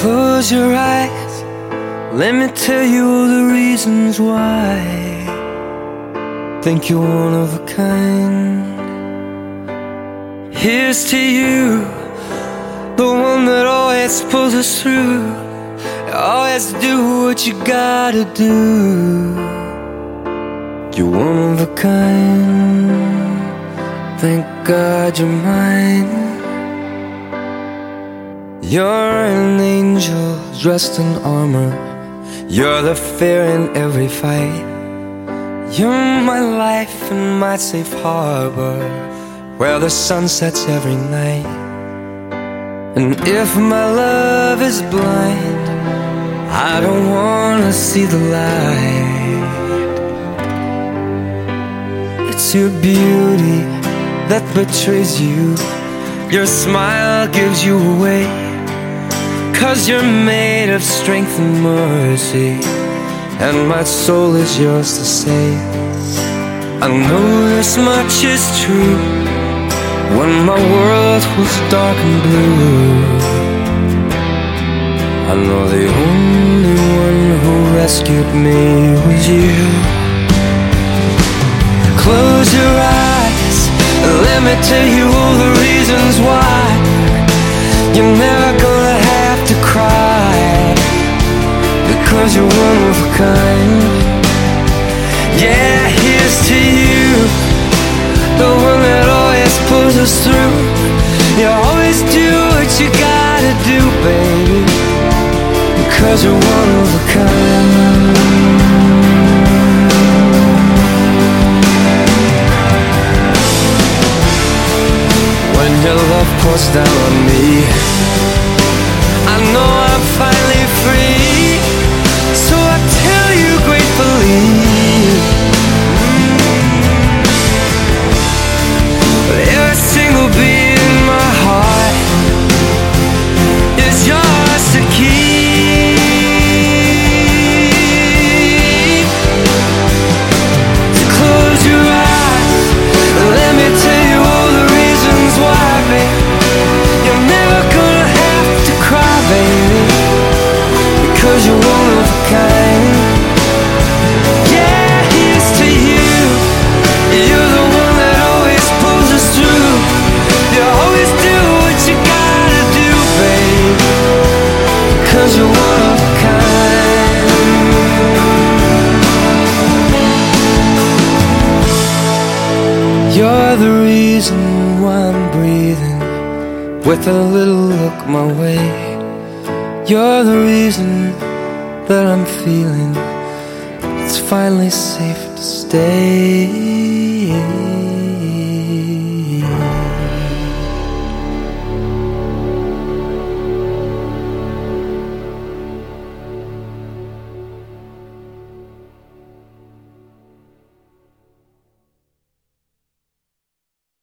Close your eyes, let me tell you all the reasons why. Think you're one of a kind. Here's to you, the one that always pulls us through. Always do what you gotta do. You're one of a kind. Thank God you're mine. You're an angel dressed in armor. You're the fear in every fight. You're my life and my safe harbor where the sun sets every night. And if my love is blind, I don't wanna see the light. It's your beauty that betrays you, your smile gives you away. Cause you're made of strength and mercy, and my soul is yours to save. I know this much is true when my world was dark and blue. I know the only one who rescued me was you. Close your eyes, let me tell you all the reasons why you're never gonna because you're one of a kind. Yeah, here's to you, the one that always pulls us through. You always do what you gotta do, baby, because you're one of a kind. When your love pours down on me, because you're one of a kind. Yeah, here's to you. You're the one that always pulls us through. You always do what you gotta do, you're one of a kind. You're the reason why I'm breathing with a little look my way. You're the reason that I'm feeling it's finally safe to stay.